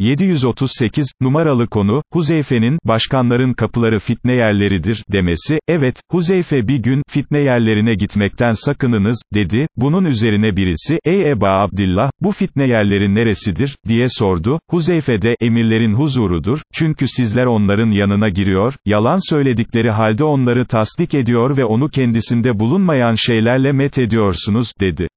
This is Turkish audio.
738, numaralı konu, Huzeyfe'nin, başkanların kapıları fitne yerleridir, demesi, evet, Huzeyfe bir gün, fitne yerlerine gitmekten sakınınız, dedi, bunun üzerine birisi, ey Eba Abdillah, bu fitne yerleri neresidir, diye sordu, Huzeyfe de, emirlerin huzurudur, çünkü sizler onların yanına giriyor, yalan söyledikleri halde onları tasdik ediyor ve onu kendisinde bulunmayan şeylerle met ediyorsunuz, dedi.